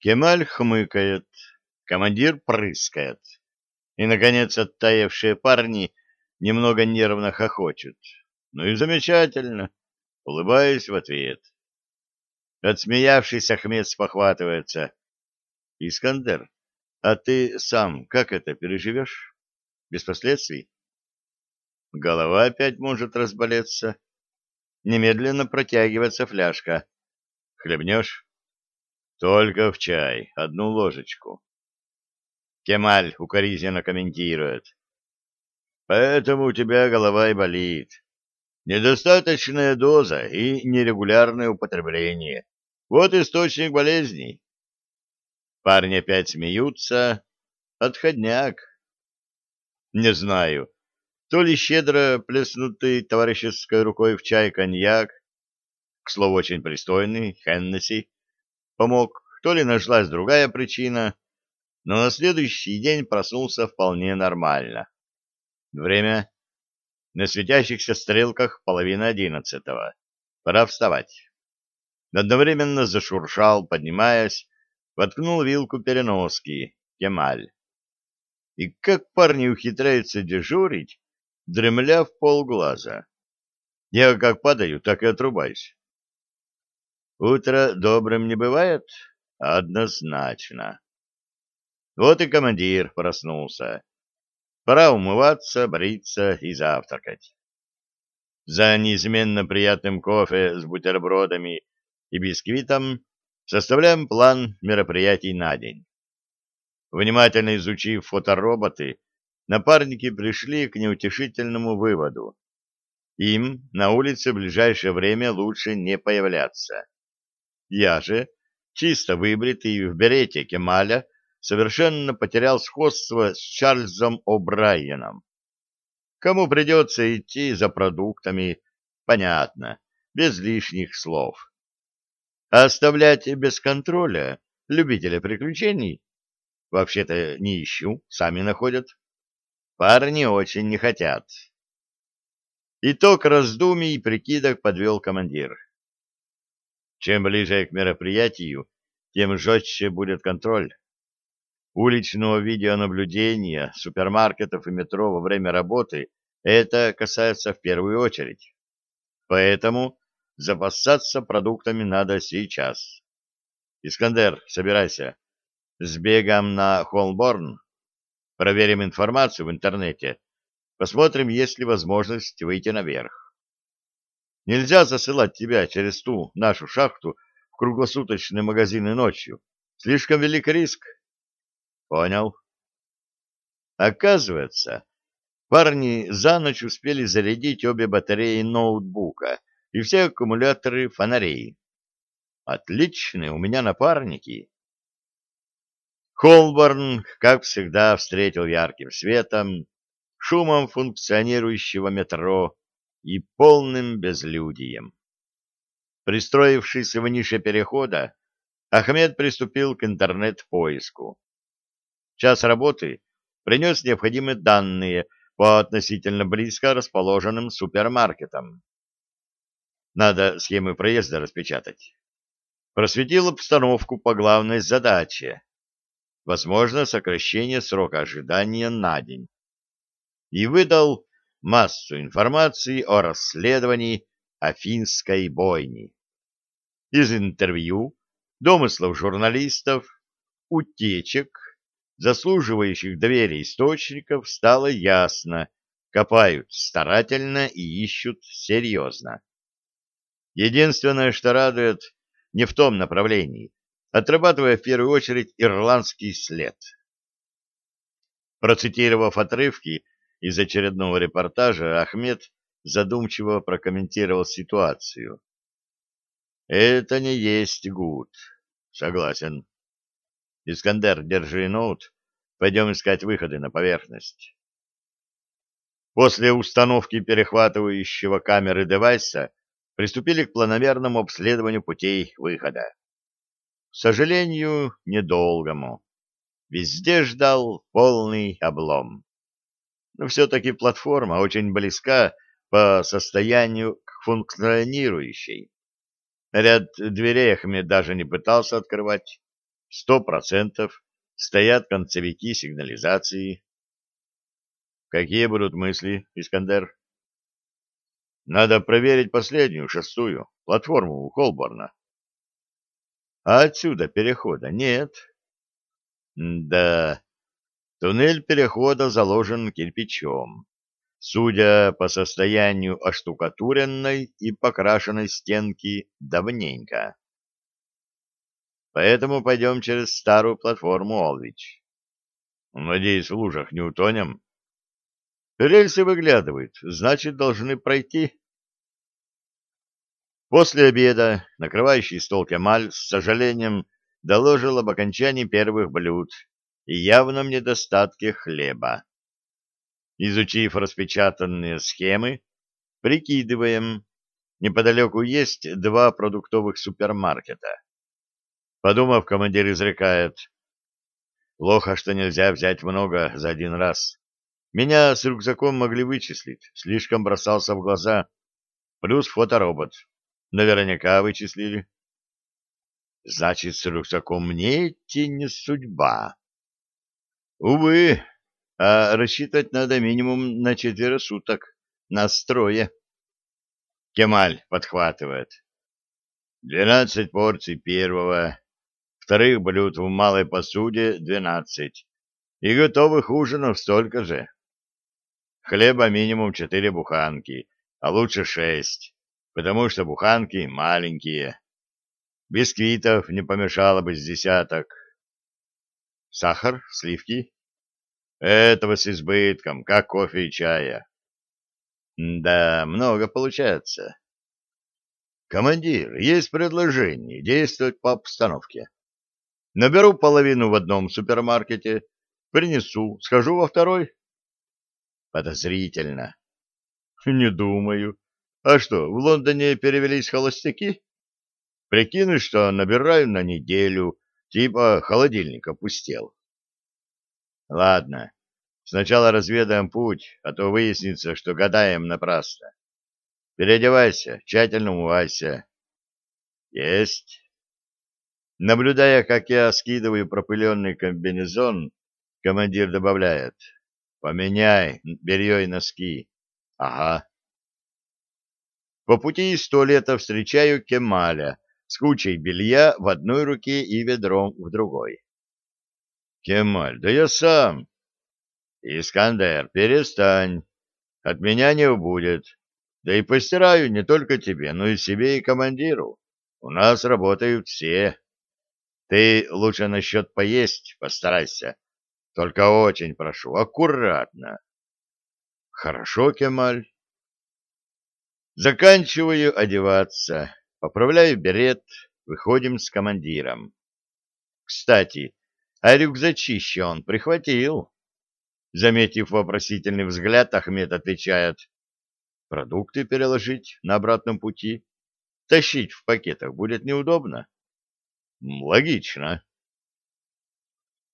Кемаль хмыкает, командир прыскает. И, наконец, оттаившие парни немного нервно хохочут. Ну и замечательно. Улыбаюсь в ответ. Отсмеявшись, Ахмед спохватывается. Искандер, а ты сам как это переживешь? Без последствий? Голова опять может разболеться. Немедленно протягивается фляжка. Хлебнешь? Только в чай, одну ложечку. Кемаль укоризненно комментирует. Поэтому у тебя голова и болит. Недостаточная доза и нерегулярное употребление. Вот источник болезней. Парни опять смеются. Отходняк. Не знаю, то ли щедро плеснутый товарищеской рукой в чай коньяк, к слову, очень пристойный, Хеннесси, помог, то ли нашлась другая причина, но на следующий день проснулся вполне нормально. Время на светящихся стрелках половина одиннадцатого. Пора вставать. Одновременно зашуршал, поднимаясь, воткнул вилку переноски, Кемаль. И как парни ухитряются дежурить, дремля в полглаза. Я как падаю, так и отрубаюсь. Утро добрым не бывает? Однозначно. Вот и командир проснулся. Пора умываться, бриться и завтракать. За неизменно приятным кофе с бутербродами и бисквитом составляем план мероприятий на день. Внимательно изучив фотороботы, напарники пришли к неутешительному выводу. Им на улице в ближайшее время лучше не появляться. Я же, чисто выбритый в берете Кемаля, совершенно потерял сходство с Чарльзом О'Брайеном. Кому придется идти за продуктами, понятно, без лишних слов. А оставлять без контроля любителя приключений вообще-то не ищу, сами находят. Парни очень не хотят. Итог раздумий и прикидок подвел командир. Чем ближе к мероприятию, тем жестче будет контроль. Уличного видеонаблюдения, супермаркетов и метро во время работы это касается в первую очередь. Поэтому запасаться продуктами надо сейчас. Искандер, собирайся. Сбегаем на Холмборн, Проверим информацию в интернете. Посмотрим, есть ли возможность выйти наверх. Нельзя засылать тебя через ту нашу шахту в круглосуточные магазины ночью. Слишком велик риск. Понял. Оказывается, парни за ночь успели зарядить обе батареи ноутбука и все аккумуляторы фонарей. Отличные у меня напарники. Холборн, как всегда, встретил ярким светом, шумом функционирующего метро и полным безлюдием. Пристроившись в нише перехода, Ахмед приступил к интернет-поиску. Час работы принес необходимые данные по относительно близко расположенным супермаркетам. Надо схемы проезда распечатать. Просветил обстановку по главной задаче возможно сокращение срока ожидания на день. И выдал массу информации о расследовании Афинской бойни. Из интервью, домыслов журналистов, утечек, заслуживающих доверия источников, стало ясно, копают старательно и ищут серьезно. Единственное, что радует, не в том направлении, отрабатывая в первую очередь ирландский след. Процитировав отрывки из очередного репортажа, Ахмед задумчиво прокомментировал ситуацию. «Это не есть гуд. Согласен. Искандер, держи ноут. Пойдем искать выходы на поверхность». После установки перехватывающего камеры девайса приступили к планомерному обследованию путей выхода. К сожалению, недолгому. Везде ждал полный облом. Но все-таки платформа очень близка по состоянию к функционирующей. Ряд дверей Ахмед даже не пытался открывать. сто процентов стоят концевики сигнализации. Какие будут мысли, Искандер? Надо проверить последнюю, шестую, платформу у Холборна. А отсюда перехода нет. Да, туннель перехода заложен кирпичом. Судя по состоянию оштукатуренной и покрашенной стенки, давненько. Поэтому пойдем через старую платформу Олвич. Надеюсь, в лужах не утонем. Рельсы выглядывают, значит, должны пройти. После обеда накрывающий стол Кемаль с сожалением доложил об окончании первых блюд и явном недостатке хлеба. Изучив распечатанные схемы, прикидываем, неподалеку есть два продуктовых супермаркета. Подумав, командир изрекает, «Плохо, что нельзя взять много за один раз. Меня с рюкзаком могли вычислить, слишком бросался в глаза. Плюс фоторобот. Наверняка вычислили». «Значит, с рюкзаком мне идти не судьба». «Увы, а рассчитывать надо минимум на четверо суток, на строе». Кемаль подхватывает. «Двенадцать порций первого, вторых блюд в малой посуде двенадцать, и готовых ужинов столько же. Хлеба минимум четыре буханки, а лучше шесть, потому что буханки маленькие. Бисквитов не помешало бы с десяток. Сахар, сливки? Этого с избытком, как кофе и чая. Да, много получается. Командир, есть предложение действовать по обстановке. Наберу половину в одном супермаркете, принесу, схожу во второй. Подозрительно. Не думаю. А что, в Лондоне перевелись холостяки? Прикинуть, что набираю на неделю, типа холодильник опустел. Ладно, сначала разведаем путь, а то выяснится, что гадаем напрасно. Переодевайся, тщательно умывайся. Есть. Наблюдая, как я скидываю пропыленный комбинезон, командир добавляет. Поменяй белье и носки. Ага. По пути из туалета встречаю Кемаля с кучей белья в одной руке и ведром в другой. Кемаль, да я сам. Искандер, перестань. От меня не убудет. Да и постираю не только тебе, но и себе и командиру. У нас работают все. Ты лучше насчет поесть постарайся. Только очень прошу, аккуратно. Хорошо, Кемаль. Заканчиваю одеваться, поправляю берет, выходим с командиром. Кстати, а рюкзачище он прихватил. Заметив вопросительный взгляд, Ахмед отвечает. Продукты переложить на обратном пути. Тащить в пакетах будет неудобно. Логично.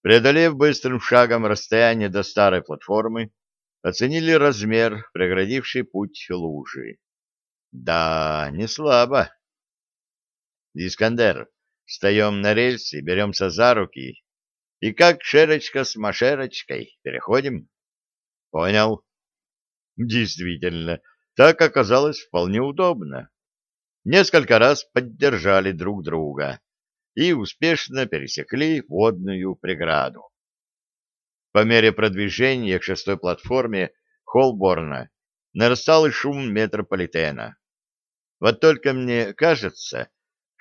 Преодолев быстрым шагом расстояние до старой платформы, оценили размер преградившей путь лужи. Да, не слабо. Искандер, встаем на рельсы, беремся за руки и как шерочка с машерочкой переходим. Понял. Действительно, так оказалось вполне удобно. Несколько раз поддержали друг друга и успешно пересекли водную преграду. По мере продвижения к шестой платформе Холборна нарастал шум метрополитена. Вот только мне кажется,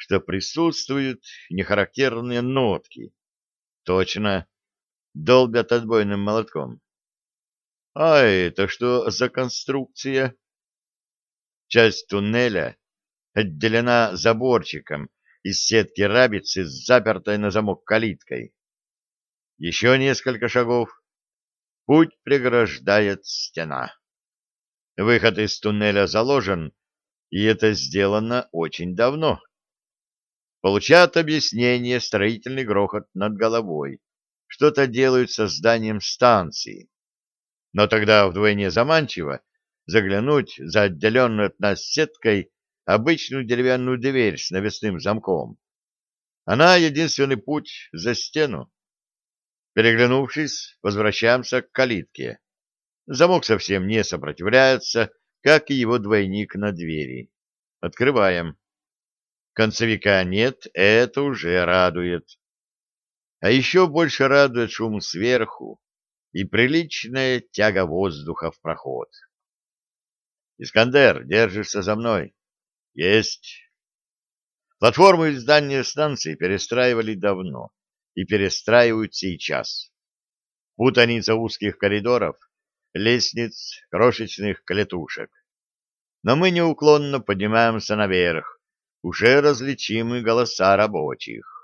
что присутствуют нехарактерные нотки. Точно, долбят отбойным молотком. А это что за конструкция? Часть туннеля отделена заборчиком из сетки рабицы с запертой на замок калиткой. Еще несколько шагов. Путь преграждает стена. Выход из туннеля заложен, и это сделано очень давно. Получат объяснение строительный грохот над головой. Что-то делают со зданием станции. Но тогда вдвойне заманчиво заглянуть за отделенную от нас сеткой обычную деревянную дверь с навесным замком. Она единственный путь за стену. Переглянувшись, возвращаемся к калитке. Замок совсем не сопротивляется, как и его двойник на двери. Открываем. Концевика нет, это уже радует. А еще больше радует шум сверху и приличная тяга воздуха в проход. «Искандер, держишься за мной?» «Есть». Платформу и здание станции перестраивали давно и перестраивают сейчас. Путаница узких коридоров, лестниц, крошечных клетушек. Но мы неуклонно поднимаемся наверх, уже различимы голоса рабочих.